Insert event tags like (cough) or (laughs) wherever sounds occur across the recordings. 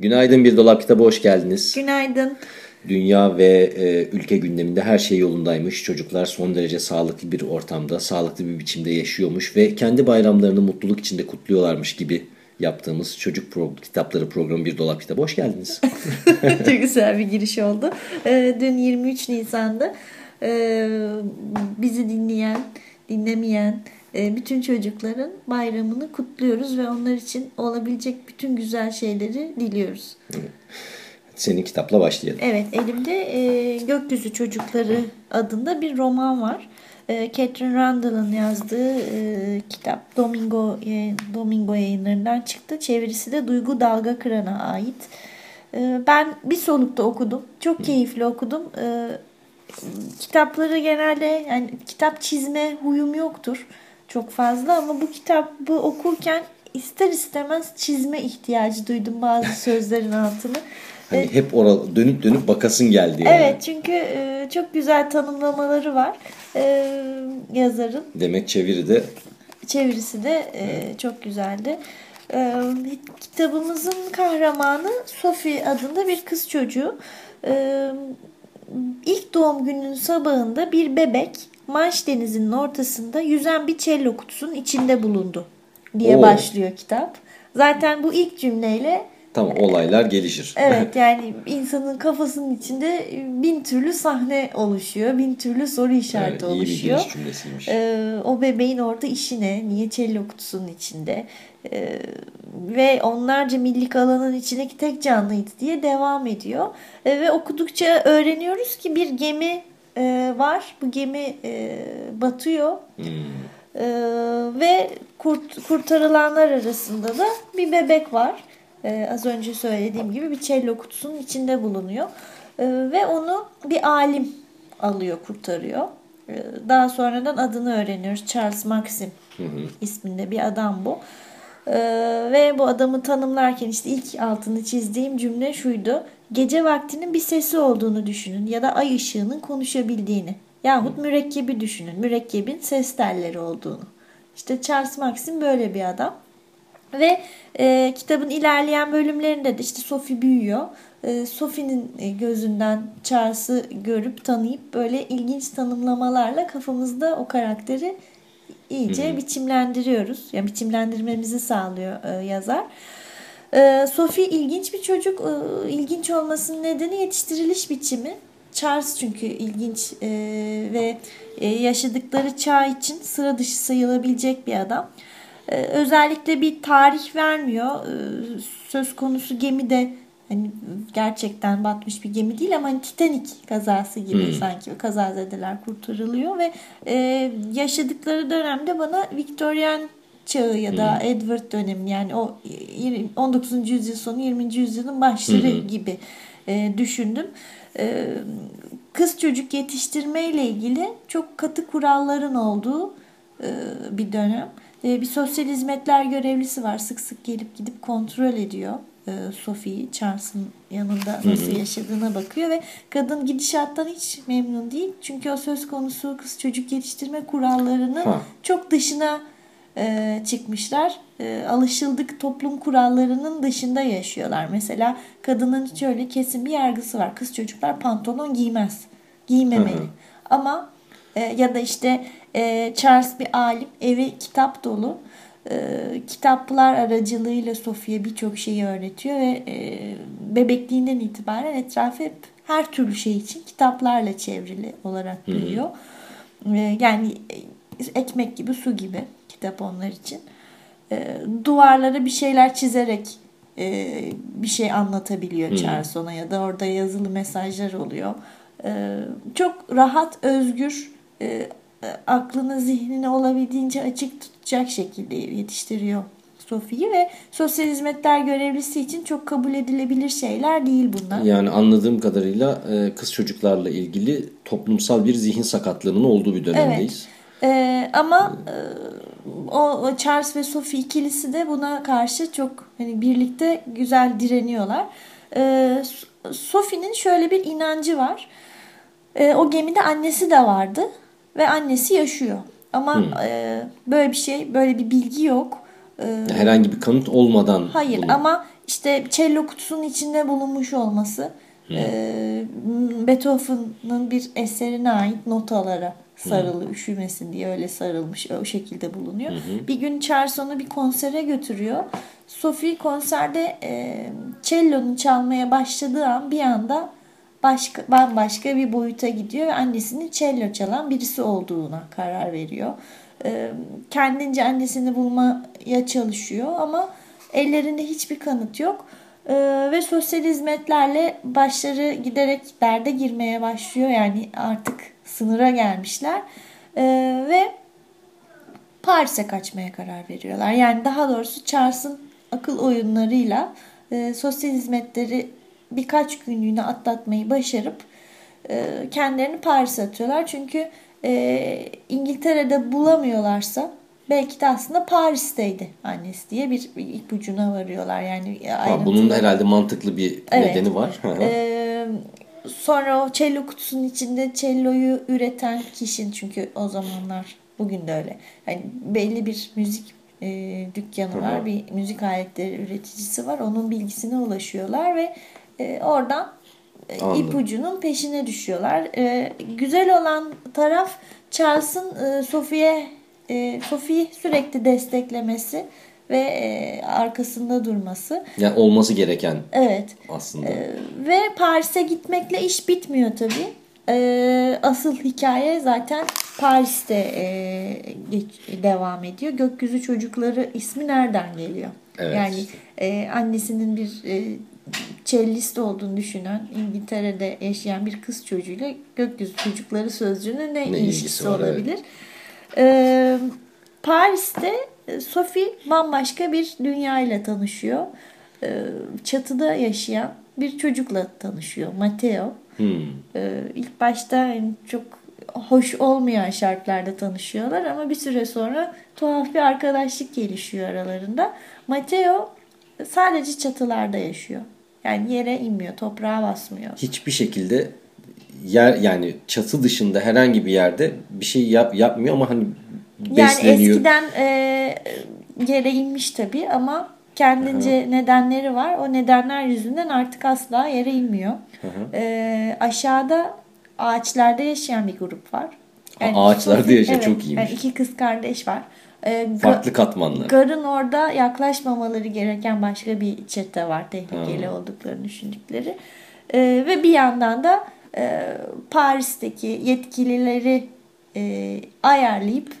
Günaydın Bir Dolap Kitabı hoş geldiniz. Günaydın. Dünya ve e, ülke gündeminde her şey yolundaymış. Çocuklar son derece sağlıklı bir ortamda, sağlıklı bir biçimde yaşıyormuş ve kendi bayramlarını mutluluk içinde kutluyorlarmış gibi yaptığımız çocuk pro kitapları programı Bir Dolap Kitabı hoş geldiniz. (laughs) Çok güzel bir giriş oldu. Ee, dün 23 Nisan'da e, bizi dinleyen, dinlemeyen e, bütün çocukların bayramını kutluyoruz ve onlar için olabilecek bütün güzel şeyleri diliyoruz. Senin kitapla başlayalım. Evet, elimde e, Gökyüzü Çocukları adında bir roman var. E, Catherine Randall'ın yazdığı e, kitap Domingo e, Domingo yayınlarından çıktı. Çevirisi de Duygu Dalga Kıran'a ait. E, ben bir solukta okudum. Çok keyifli okudum. E, kitapları genelde yani kitap çizme huyum yoktur çok fazla ama bu kitabı okurken ister istemez çizme ihtiyacı duydum bazı (laughs) sözlerin altını. Hani hep oral dönüp dönüp bakasın geldi yani. Evet çünkü e, çok güzel tanımlamaları var e, yazarın. Demek çeviri de çevirisi de e, çok güzeldi. E, kitabımızın kahramanı Sophie adında bir kız çocuğu. E, ilk doğum gününün sabahında bir bebek Manş denizinin ortasında yüzen bir cello kutusunun içinde bulundu diye Oo. başlıyor kitap. Zaten bu ilk cümleyle Tam olaylar gelişir. Evet (laughs) yani insanın kafasının içinde bin türlü sahne oluşuyor. Bin türlü soru işareti evet, iyi oluşuyor. İyi bir cümlesiymiş. Ee, o bebeğin orada işi ne? Niye cello kutusunun içinde? Ee, ve onlarca millik alanın içindeki tek canlıydı diye devam ediyor. Ee, ve okudukça öğreniyoruz ki bir gemi e, var. Bu gemi e, batıyor. Hmm. E, ve kurt, kurtarılanlar arasında da bir bebek var. E, az önce söylediğim gibi bir cello kutusunun içinde bulunuyor. E, ve onu bir alim alıyor, kurtarıyor. E, daha sonradan adını öğreniyoruz. Charles Maxim hı isminde bir adam bu. Ee, ve bu adamı tanımlarken işte ilk altını çizdiğim cümle şuydu. Gece vaktinin bir sesi olduğunu düşünün ya da ay ışığının konuşabildiğini. Yahut mürekkebi düşünün. Mürekkebin ses telleri olduğunu. İşte Charles Maxim böyle bir adam. Ve e, kitabın ilerleyen bölümlerinde de işte Sophie büyüyor. E, Sophie'nin e, gözünden Charles'ı görüp tanıyıp böyle ilginç tanımlamalarla kafamızda o karakteri iyice Hı-hı. biçimlendiriyoruz. Yani biçimlendirmemizi sağlıyor e, yazar. E, Sophie ilginç bir çocuk. E, ilginç olmasının nedeni yetiştiriliş biçimi. Charles çünkü ilginç e, ve e, yaşadıkları çağ için sıra dışı sayılabilecek bir adam. E, özellikle bir tarih vermiyor. E, söz konusu gemi de hani gerçekten batmış bir gemi değil ama hani Titanic kazası gibi hmm. sanki kazazedeler kurtarılıyor ve e, yaşadıkları dönemde bana Victorian çağı ya da hmm. Edward dönemi yani o 19. yüzyıl sonu 20. yüzyılın başları hmm. gibi e, düşündüm. E, kız çocuk yetiştirme ile ilgili çok katı kuralların olduğu e, bir dönem. E, bir sosyal hizmetler görevlisi var. Sık sık gelip gidip kontrol ediyor e, Sophie Charles'ın yanında nasıl yaşadığına bakıyor ve kadın gidişattan hiç memnun değil. Çünkü o söz konusu kız çocuk yetiştirme kurallarının ha. çok dışına e, çıkmışlar. E, alışıldık toplum kurallarının dışında yaşıyorlar. Mesela kadının hiç öyle kesin bir yargısı var. Kız çocuklar pantolon giymez. Giymemeli. Hı Ama e, ya da işte e, Charles bir alim evi kitap dolu e, kitaplar aracılığıyla Sofia birçok şeyi öğretiyor ve e, bebekliğinden itibaren etrafı hep her türlü şey için kitaplarla çevrili olarak büyüyor. E, yani e, ekmek gibi su gibi kitap onlar için. E, duvarlara bir şeyler çizerek e, bir şey anlatabiliyor Charles ona ya da orada yazılı mesajlar oluyor. E, çok rahat, özgür, e, aklını zihnini olabildiğince açık tutacak şekilde yetiştiriyor Sophie'yi ve sosyal hizmetler görevlisi için çok kabul edilebilir şeyler değil bunlar. Yani anladığım kadarıyla e, kız çocuklarla ilgili toplumsal bir zihin sakatlığının olduğu bir dönemdeyiz. Evet. Ee, ama e, o Charles ve Sophie ikilisi de buna karşı çok hani birlikte güzel direniyorlar. Ee, Sophie'nin şöyle bir inancı var. Ee, o gemide annesi de vardı ve annesi yaşıyor. Ama hmm. e, böyle bir şey, böyle bir bilgi yok. E, Herhangi bir kanıt olmadan. Hayır bunu... ama işte cello kutusunun içinde bulunmuş olması e, Beethoven'ın bir eserine ait notalara sarılı hı. üşümesin diye öyle sarılmış o şekilde bulunuyor. Hı hı. Bir gün Charles onu bir konsere götürüyor. Sophie konserde e, cello'nun çalmaya başladığı an bir anda başka bambaşka bir boyuta gidiyor ve annesinin cello çalan birisi olduğuna karar veriyor. E, kendince annesini bulmaya çalışıyor ama ellerinde hiçbir kanıt yok. E, ve sosyal hizmetlerle başları giderek derde girmeye başlıyor. Yani artık sınıra gelmişler. E, ve Paris'e kaçmaya karar veriyorlar. Yani daha doğrusu Charles'ın akıl oyunlarıyla e, sosyal hizmetleri birkaç günlüğüne atlatmayı başarıp e, kendilerini Paris'e atıyorlar. Çünkü e, İngiltere'de bulamıyorlarsa belki de aslında Paris'teydi annesi diye bir, bir ipucuna varıyorlar. Yani ha, bunun herhalde mantıklı bir evet. nedeni var. (laughs) ee, sonra o cello kutusunun içinde celloyu üreten kişinin çünkü o zamanlar bugün de öyle. Yani belli bir müzik e, dükkanı Hı-hı. var. Bir müzik aletleri üreticisi var. Onun bilgisine ulaşıyorlar ve e, oradan e, Anladım. ipucunun peşine düşüyorlar. E, güzel olan taraf Charles'ın e, Sophie'ye e, Sophie'yi sürekli desteklemesi ve e, arkasında durması. Yani olması gereken. Evet. Aslında. E, ve Paris'e gitmekle iş bitmiyor tabii. E, asıl hikaye zaten Paris'te e, geç, devam ediyor. Gökyüzü Çocukları ismi nereden geliyor? Evet. Yani e, annesinin bir e, cellist olduğunu düşünen İngiltere'de yaşayan bir kız çocuğuyla Gökyüzü Çocukları sözcüğünün ne, ne ilişkisi var, olabilir? Evet. E, Paris'te Sophie bambaşka bir dünya ile tanışıyor. E, çatıda yaşayan bir çocukla tanışıyor. Matteo. Hmm. E, ilk başta çok hoş olmayan şartlarda tanışıyorlar ama bir süre sonra tuhaf bir arkadaşlık gelişiyor aralarında. Matteo sadece çatılarda yaşıyor. Yani yere inmiyor, toprağa basmıyor. Hiçbir şekilde yer yani çatı dışında herhangi bir yerde bir şey yap, yapmıyor ama hani besleniyor. Yani eskiden e, yere inmiş tabii ama kendince Hı-hı. nedenleri var. O nedenler yüzünden artık asla yere inmiyor. E, aşağıda ağaçlarda yaşayan bir grup var. Yani ağaçlarda yaşıyor evet, çok iyiymiş. Yani iki kız kardeş var. E, Farklı katmanlar. Garın orada yaklaşmamaları gereken başka bir çete var. Tehlikeli ha. olduklarını düşündükleri. E, ve bir yandan da e, Paris'teki yetkilileri e, ayarlayıp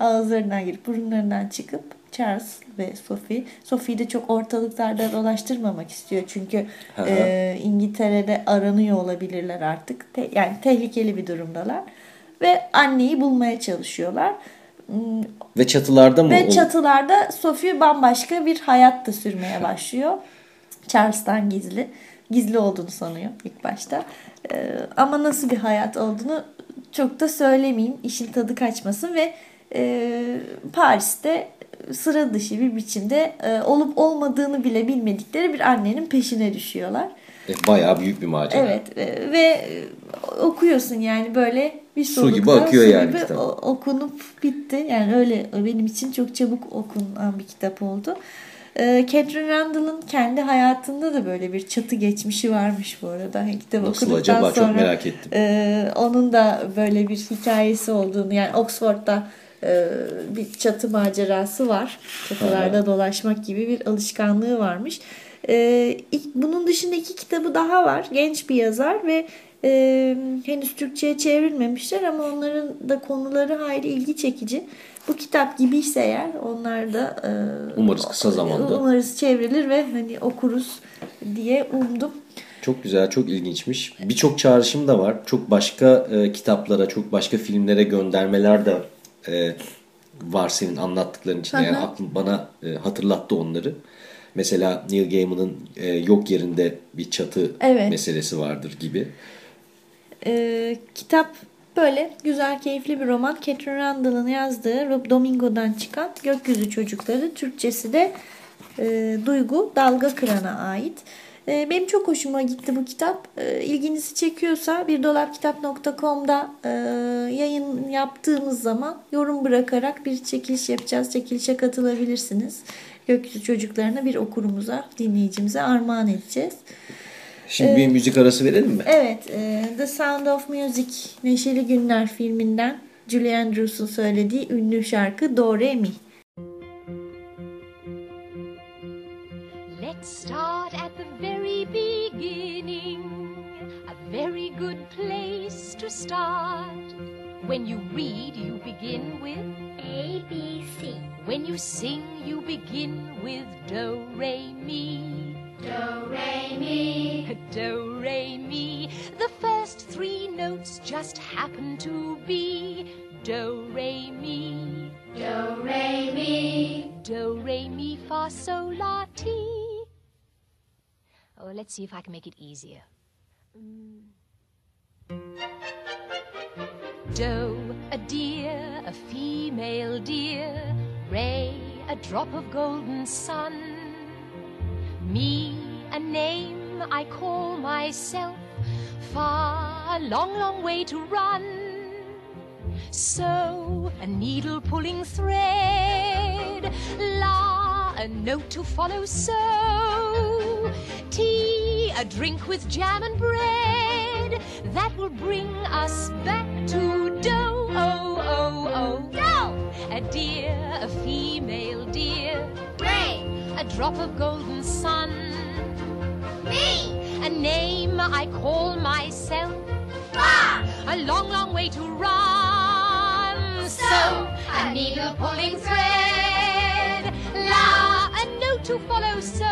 ağızlarından girip burunlarından çıkıp Charles ve Sophie. Sophie de çok ortalıklarda dolaştırmamak istiyor. Çünkü e, İngiltere'de aranıyor olabilirler artık. Te, yani tehlikeli bir durumdalar. Ve anneyi bulmaya çalışıyorlar. Ve çatılarda mı? Ve çatılarda Sophie bambaşka bir hayat da sürmeye başlıyor. Charles'tan gizli. Gizli olduğunu sanıyor ilk başta. Ee, ama nasıl bir hayat olduğunu çok da söylemeyeyim. İşin tadı kaçmasın ve e, Paris'te sıra dışı bir biçimde e, olup olmadığını bile bilmedikleri bir annenin peşine düşüyorlar. E, bayağı büyük bir macera. Evet e, ve okuyorsun yani böyle bir su gibi akıyor su yani gibi kitap. okunup bitti. Yani öyle benim için çok çabuk okunan bir kitap oldu. E, Catherine Randall'ın kendi hayatında da böyle bir çatı geçmişi varmış bu arada. Hani kitap Nasıl acaba sonra, çok merak ettim. E, onun da böyle bir hikayesi olduğunu yani Oxford'da e, bir çatı macerası var. Çatılarda Aha. dolaşmak gibi bir alışkanlığı varmış. E, bunun dışında iki kitabı daha var. Genç bir yazar ve e, henüz Türkçe'ye çevrilmemişler ama onların da konuları hayli ilgi çekici. Bu kitap gibiyse eğer onlar da e, umarız kısa zamanda umarız çevrilir ve hani okuruz diye umdum. Çok güzel, çok ilginçmiş. Birçok çağrışım da var. Çok başka e, kitaplara, çok başka filmlere göndermeler de e, var senin anlattıkların için. Yani aklım bana e, hatırlattı onları. Mesela Neil Gaiman'ın e, yok yerinde bir çatı evet. meselesi vardır gibi. E, kitap böyle güzel, keyifli bir roman. Catherine Randall'ın yazdığı Rob Domingo'dan çıkan Gökyüzü Çocukları. Türkçesi de e, Duygu Dalga Kıran'a ait. Ee, benim çok hoşuma gitti bu kitap. Ee, ilginizi çekiyorsa birdolapkitap.com'da e, yayın yaptığımız zaman yorum bırakarak bir çekiliş yapacağız. Çekilişe katılabilirsiniz. Gökyüzü çocuklarına bir okurumuza, dinleyicimize armağan edeceğiz. Şimdi ee, bir müzik arası verelim mi? Evet. E, The Sound of Music, Neşeli Günler filminden Julie Andrews'un söylediği ünlü şarkı Do Re Mi. Let's start at the very beginning. A very good place to start. When you read, you begin with A, B, C. When you sing, you begin with Do, Re, Mi. Do, re, mi. (laughs) Do, re, mi. The first three notes just happen to be Do, re, mi. Do, re, mi. Do, re, mi, fa, sol, la, ti. Oh, let's see if I can make it easier. Mm. Doe a deer, a female deer. Ray, a drop of golden sun. Me, a name I call myself, far, a long, long way to run. So, a needle pulling thread, la, a note to follow, so, tea, a drink with jam and bread, that will bring us back to dough, oh, oh, oh, dough, a deer, a female deer, Ray a drop of golden sun. Me! A name I call myself. A long, long way to run. So, I need a needle pulling thread. La, a note to follow. So,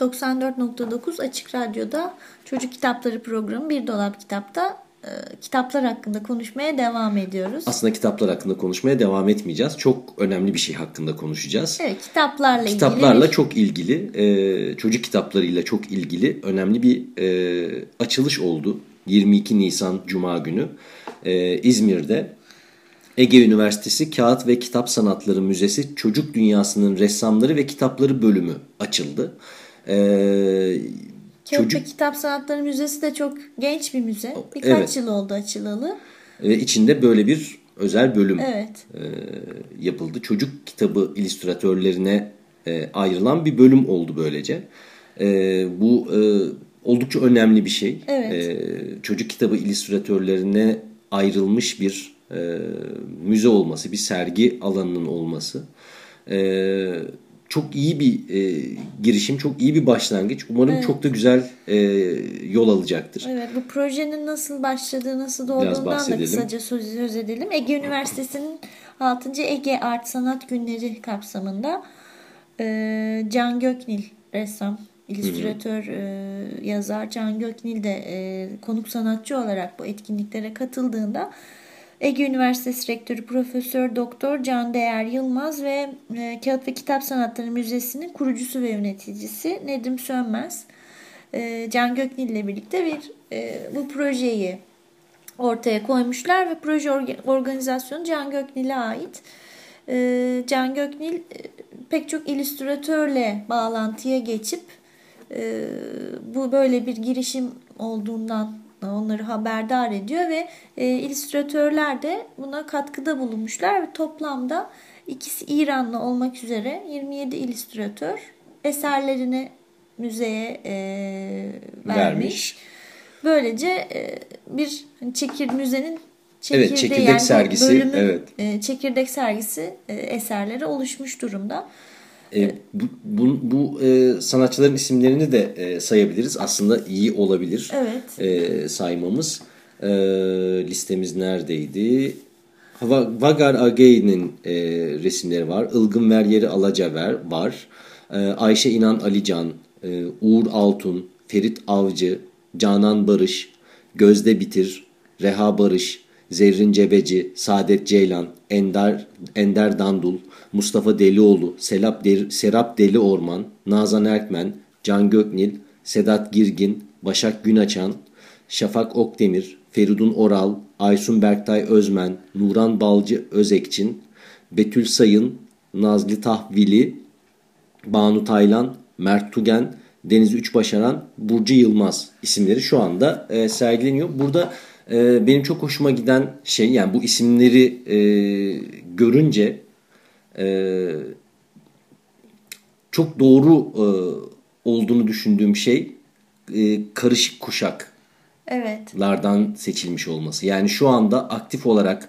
...94.9 Açık Radyo'da Çocuk Kitapları programı Bir Dolap Kitap'ta e, kitaplar hakkında konuşmaya devam ediyoruz. Aslında kitaplar hakkında konuşmaya devam etmeyeceğiz. Çok önemli bir şey hakkında konuşacağız. Evet kitaplarla ilgili. Kitaplarla çok ilgili, e, çocuk kitaplarıyla çok ilgili önemli bir e, açılış oldu. 22 Nisan Cuma günü e, İzmir'de Ege Üniversitesi Kağıt ve Kitap Sanatları Müzesi Çocuk Dünyası'nın Ressamları ve Kitapları bölümü açıldı. Ee, Kağıt Çocuk... Kitap Sanatları Müzesi de çok genç bir müze. Birkaç evet. yıl oldu açılalı. Ve içinde böyle bir özel bölüm evet. e, yapıldı. Çocuk kitabı illüstratörlerine e, ayrılan bir bölüm oldu böylece. E, bu e, oldukça önemli bir şey. Evet. E, çocuk kitabı illüstratörlerine ayrılmış bir e, müze olması, bir sergi alanının olması. Evet çok iyi bir e, girişim, çok iyi bir başlangıç. Umarım evet. çok da güzel e, yol alacaktır. Evet, bu projenin nasıl başladığı, nasıl doğduğundan da kısaca söz edelim. Ege Üniversitesi'nin 6. Ege Art Sanat Günleri kapsamında e, Can Göknil ressam, illüstratör, e, yazar Can Göknil de e, konuk sanatçı olarak bu etkinliklere katıldığında Ege Üniversitesi Rektörü Profesör Doktor Can Değer Yılmaz ve e, Kağıt ve Kitap Sanatları Müzesi'nin kurucusu ve yöneticisi Nedim Sönmez, e, Can Göknil ile birlikte bir e, bu projeyi ortaya koymuşlar ve proje organizasyonu Can Göknil'e ait. E, Can Göknil pek çok illüstratörle bağlantıya geçip bu böyle bir girişim olduğundan onları haberdar ediyor ve e, illüstratörler de buna katkıda bulunmuşlar ve toplamda ikisi İranlı olmak üzere 27 illüstratör eserlerini müzeye e, vermiş. vermiş. Böylece e, bir çekir müzenin çekirdeği evet, çekirdek yani sergisi, bölümün evet. e, çekirdek sergisi e, eserleri oluşmuş durumda. E, bu bu, bu e, sanatçıların isimlerini de e, sayabiliriz. Aslında iyi olabilir evet. e, saymamız. E, listemiz neredeydi? Vagar Agey'nin e, resimleri var. Ilgın Veryeri Alacaver var. E, Ayşe İnan Alican, e, Uğur Altun, Ferit Avcı, Canan Barış, Gözde Bitir, Reha Barış, Zerrin Cebeci, Saadet Ceylan, Ender, Ender Dandul, Mustafa Delioğlu, Selap Der, Serap Deli Orman, Nazan Erkmen, Can Göknil, Sedat Girgin, Başak Günaçan, Şafak Okdemir, Feridun Oral, Aysun Berktay Özmen, Nuran Balcı Özekçin, Betül Sayın, Nazlı Tahvili, Banu Taylan, Mert Tugen, Deniz Üçbaşaran, Burcu Yılmaz isimleri şu anda e, sergileniyor. Burada e, benim çok hoşuma giden şey yani bu isimleri e, görünce e, çok doğru e, olduğunu düşündüğüm şey e, karışık kuşak evet. lardan seçilmiş olması. Yani şu anda aktif olarak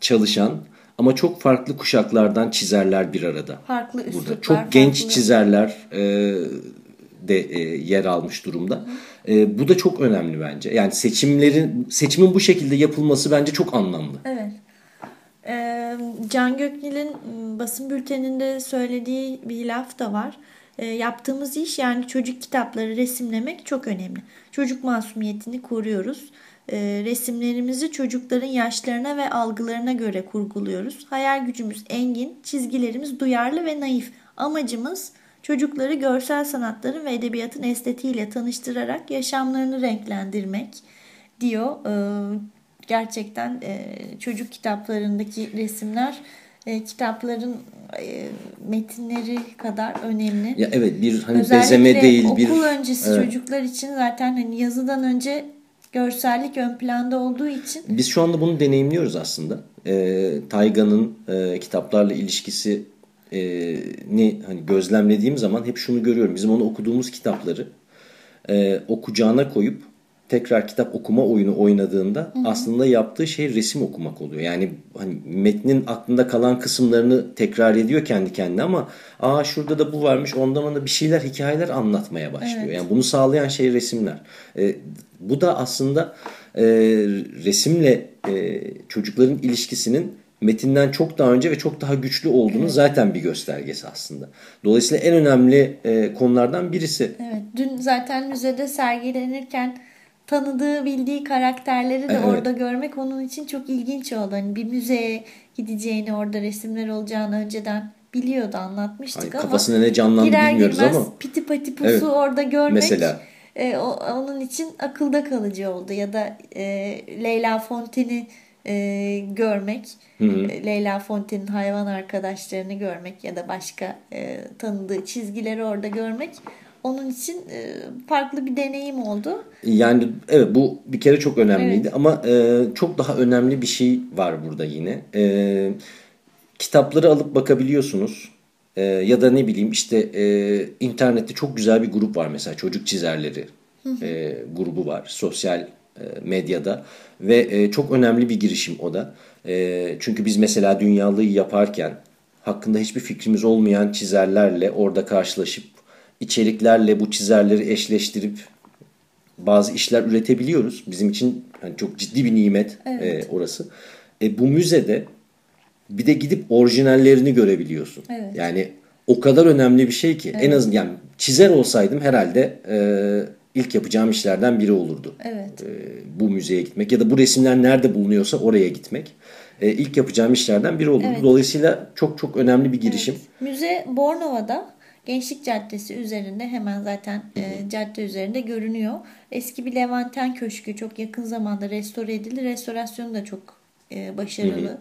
çalışan ama çok farklı kuşaklardan çizerler bir arada. Farklı üsluplar. Burada. Çok farklı... genç çizerler e, de e, yer almış durumda. E, bu da çok önemli bence. Yani seçimlerin seçimin bu şekilde yapılması bence çok anlamlı. Evet. E, Can Göknil'in basın bülteninde söylediği bir laf da var. E, yaptığımız iş yani çocuk kitapları resimlemek çok önemli. Çocuk masumiyetini koruyoruz. E, resimlerimizi çocukların yaşlarına ve algılarına göre kurguluyoruz. Hayal gücümüz engin, çizgilerimiz duyarlı ve naif. Amacımız çocukları görsel sanatların ve edebiyatın estetiğiyle tanıştırarak yaşamlarını renklendirmek diyor. E, gerçekten e, çocuk kitaplarındaki resimler e, kitapların e, metinleri kadar önemli. Ya evet bir hani Özellikle bezeme değil okul bir okul öncesi evet. çocuklar için zaten hani yazıdan önce görsellik ön planda olduğu için. Biz şu anda bunu deneyimliyoruz aslında. E, Tayga'nın e, kitaplarla ilişkisi e, ni hani gözlemlediğim zaman hep şunu görüyorum. Bizim onu okuduğumuz kitapları e, okuyacağına koyup tekrar kitap okuma oyunu oynadığında hı hı. aslında yaptığı şey resim okumak oluyor. Yani hani metnin aklında kalan kısımlarını tekrar ediyor kendi kendine ama aa şurada da bu varmış ondan ona bir şeyler hikayeler anlatmaya başlıyor. Evet. Yani bunu sağlayan şey resimler. E, bu da aslında e, resimle e, çocukların ilişkisinin metinden çok daha önce ve çok daha güçlü olduğunu evet. zaten bir göstergesi aslında. Dolayısıyla en önemli e, konulardan birisi. Evet. Dün zaten müzede sergilenirken tanıdığı, bildiği karakterleri de evet. orada görmek onun için çok ilginç oldu. Hani bir müzeye gideceğini, orada resimler olacağını önceden biliyordu, anlatmıştık Ay, ama kafasına ne canlandı bilmiyoruz ama piti pati pusu evet. orada görmek mesela e, o, onun için akılda kalıcı oldu ya da e, Leyla Fonten'i e, görmek, hı hı. E, Leyla Fonten'in hayvan arkadaşlarını görmek ya da başka e, tanıdığı çizgileri orada görmek onun için e, farklı bir deneyim oldu. Yani evet bu bir kere çok önemliydi evet. ama e, çok daha önemli bir şey var burada yine. E, kitapları alıp bakabiliyorsunuz. E, ya da ne bileyim işte e, internette çok güzel bir grup var mesela çocuk çizerleri e, grubu var sosyal e, medyada ve e, çok önemli bir girişim o da. E, çünkü biz mesela dünyalığı yaparken hakkında hiçbir fikrimiz olmayan çizerlerle orada karşılaşıp içeriklerle bu çizerleri eşleştirip bazı işler üretebiliyoruz. Bizim için yani çok ciddi bir nimet evet. e, orası. E, bu müzede bir de gidip orijinallerini görebiliyorsun. Evet. Yani o kadar önemli bir şey ki evet. en azından yani çizer olsaydım herhalde e, ilk yapacağım işlerden biri olurdu. Evet. E, bu müzeye gitmek ya da bu resimler nerede bulunuyorsa oraya gitmek. E, ilk yapacağım işlerden biri olurdu. Evet. Dolayısıyla çok çok önemli bir girişim. Evet. Müze Bornova'da Gençlik Caddesi üzerinde hemen zaten e, cadde üzerinde görünüyor. Eski bir Levanten Köşkü çok yakın zamanda restore edildi. Restorasyonu da çok e, başarılı. Hı hı.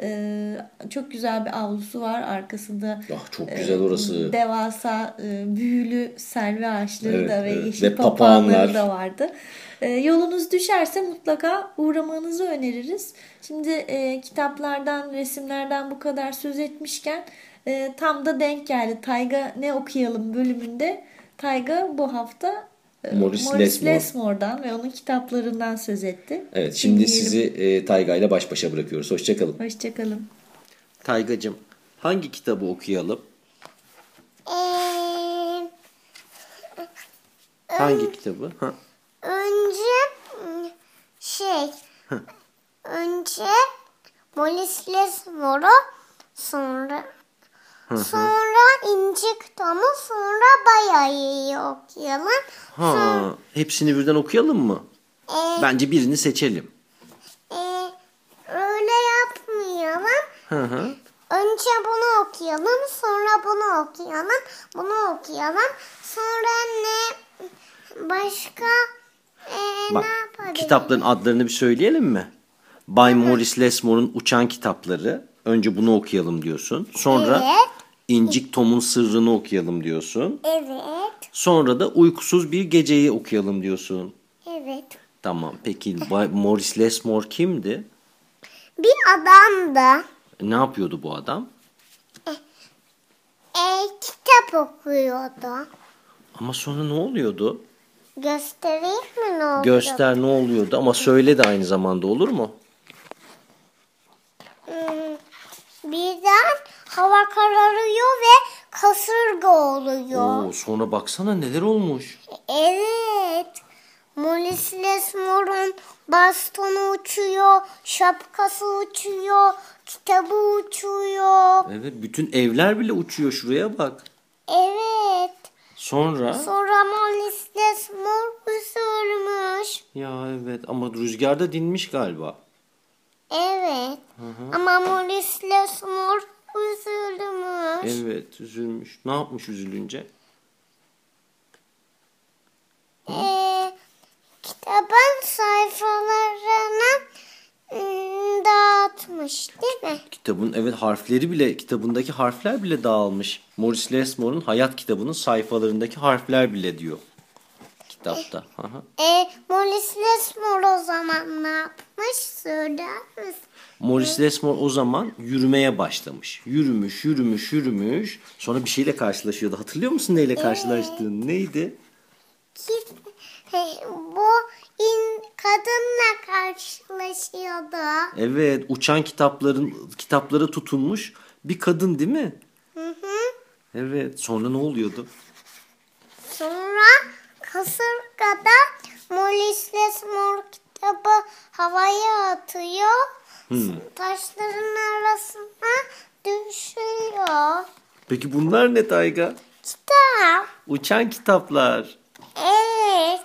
Ee, çok güzel bir avlusu var arkasında. Ah, çok güzel orası. devasa e, büyülü selvi ağaçları evet, da ve evet. yeşil ve papağanları da vardı. E, yolunuz düşerse mutlaka uğramanızı öneririz. Şimdi e, kitaplardan, resimlerden bu kadar söz etmişken e, tam da denk geldi. Tayga ne okuyalım bölümünde. Tayga bu hafta e, Morris, Morris Lesmore. Lesmore'dan ve onun kitaplarından söz etti. Evet şimdi Dinleyelim. sizi e, Tayga ile baş başa bırakıyoruz. Hoşçakalın. Hoşçakalın. Taygacığım hangi kitabı okuyalım? Ee, hangi kitabı? Ha. Önce şey önce Morris Lesmore'u sonra Sonra incik tomu sonra bayağı iyi okuyalım. Ha, sonra... hepsini birden okuyalım mı? Ee, Bence birini seçelim. E, Hı hı. Önce bunu okuyalım, sonra bunu okuyalım, bunu okuyalım. Sonra ne başka e, Bak ne yapabiliriz? kitapların adlarını bir söyleyelim mi? Bay Morris Lesmore'un Uçan Kitapları. Önce bunu okuyalım diyorsun. Sonra Evet. İncik Tom'un Sırrını okuyalım diyorsun. Evet, Sonra da Uykusuz Bir Geceyi okuyalım diyorsun. evet. Tamam peki Morris Lesmore kimdi? Bir adam da Ne yapıyordu bu adam? e, kitap okuyordu. Ama sonra ne oluyordu? Göstereyim mi ne oldu? Göster ne oluyordu ama söyle de aynı zamanda olur mu? Hmm, Birden hava kararıyor ve kasırga oluyor. Oo, sonra baksana neler olmuş. Evet. Mollis Lesmore'un bastonu uçuyor, şapkası uçuyor, kitabı uçuyor. Evet bütün evler bile uçuyor şuraya bak. Evet. Sonra Sonra Mollis Lesmore üzülmüş. ya evet ama rüzgar da dinmiş galiba. Evet. Ama Mollis Lesmore üzülmüş. Evet üzülmüş. Ne yapmış üzülünce? Ee, kitabın sayfalarını dağıtmış değil mi? Kitabın evet harfleri bile kitabındaki harfler bile dağılmış. Morris Lesmore'un hayat kitabının sayfalarındaki harfler bile diyor. Kitapta. Aha. E, Mollis Lesmore o zaman ne yapmış söyler misin? Morris Lesmore o zaman yürümeye başlamış. Yürümüş, yürümüş, yürümüş. Sonra bir şeyle karşılaşıyordu. Hatırlıyor musun neyle karşılaştığını? Neydi? Ki, he, bu in, kadınla karşılaşıyordu. Evet, uçan kitapların kitaplara tutunmuş bir kadın değil mi? Hı hı. Evet, sonra ne oluyordu? Sonra kasırgada Mollis Lesmore kitabı havaya atıyor. Taşların arasına düşüyor. Peki bunlar ne Tayga? Kitap. Uçan kitaplar. Evet.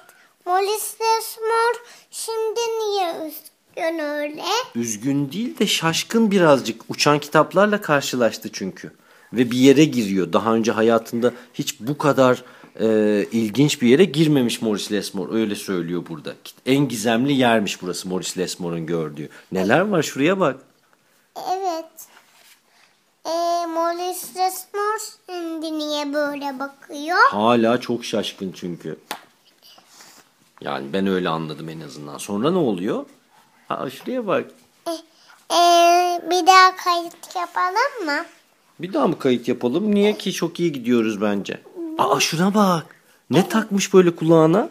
Mollis Lesmore şimdi niye üzgün öyle? Üzgün değil de şaşkın birazcık. Uçan kitaplarla karşılaştı çünkü. Ve bir yere giriyor. Daha önce hayatında hiç bu kadar e, ilginç bir yere girmemiş Morris Lesmore. Öyle söylüyor burada. En gizemli yermiş burası Morris Lesmore'un gördüğü. Neler var şuraya bak. Evet. Ee, Mollis Lesmore şimdi niye böyle bakıyor? Hala çok şaşkın çünkü. Yani ben öyle anladım en azından. Sonra ne oluyor? Aa, şuraya bak. Ee, bir daha kayıt yapalım mı? Bir daha mı kayıt yapalım? Niye ki çok iyi gidiyoruz bence. Aa şuna bak. Ne takmış böyle kulağına?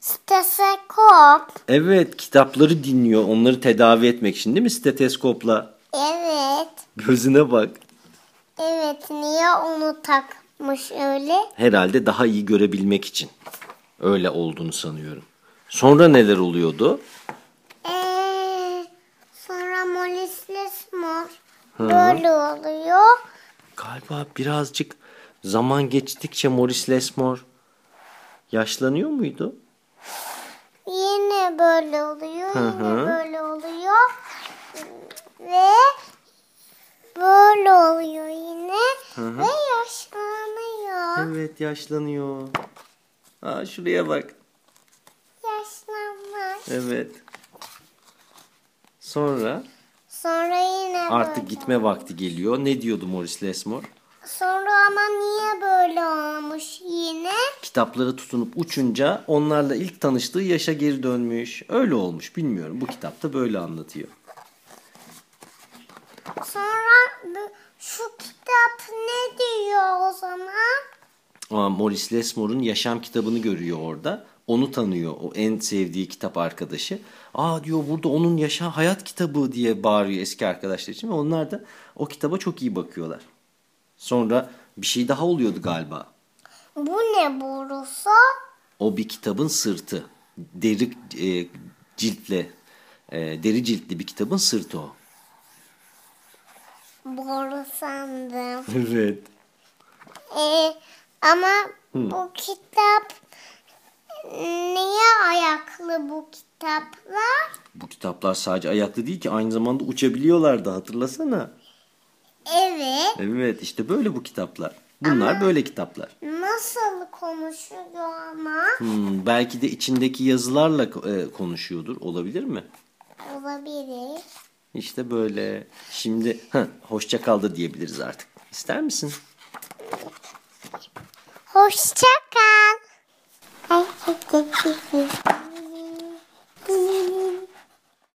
Stetoskop. Evet kitapları dinliyor. Onları tedavi etmek için değil mi steteskopla? Evet. Gözüne bak. Evet niye onu takmış öyle? Herhalde daha iyi görebilmek için. Öyle olduğunu sanıyorum. Sonra neler oluyordu? Ee, sonra Mollis Lesmore böyle oluyor. Galiba birazcık zaman geçtikçe Morris Lesmore yaşlanıyor muydu? Yine böyle oluyor. Hı Yine hı. böyle oluyor. Ve böyle oluyor yine. Ve yaşlanıyor. Evet yaşlanıyor. Aa şuraya bak. Yaşlanmış. Evet. Sonra Sonra yine artık böyle. gitme vakti geliyor. Ne diyordu Morris Lesmore? Sonra ama niye böyle olmuş yine? Kitaplara tutunup uçunca onlarla ilk tanıştığı yaşa geri dönmüş. Öyle olmuş bilmiyorum. Bu kitapta böyle anlatıyor. Sonra şu kitap ne diyor o zaman? Ama Morris Lesmore'un yaşam kitabını görüyor orada. Onu tanıyor. O en sevdiği kitap arkadaşı. Aa diyor burada onun yaşa hayat kitabı diye bağırıyor eski arkadaşlar için. Ve onlar da o kitaba çok iyi bakıyorlar. Sonra bir şey daha oluyordu galiba. Bu ne borusu? O bir kitabın sırtı. Deri e, ciltle, e, deri ciltli bir kitabın sırtı o. Boru sandım. (laughs) Evet. Ee, ama bu kitap niye ayaklı bu kitaplar? Bu, kitaplar sadece ayakta değil ki aynı zamanda uçabiliyorlardı hatırlasana. Evet. Evet işte böyle bu kitaplar. Bunlar böyle kitaplar. Nasıl konuşuyor ama? Hmm, belki de içindeki yazılarla e, konuşuyordur. Olabilir mi? Olabilir. İşte böyle. Şimdi heh, hoşça kal da diyebiliriz artık. İster misin? Hoşça kal.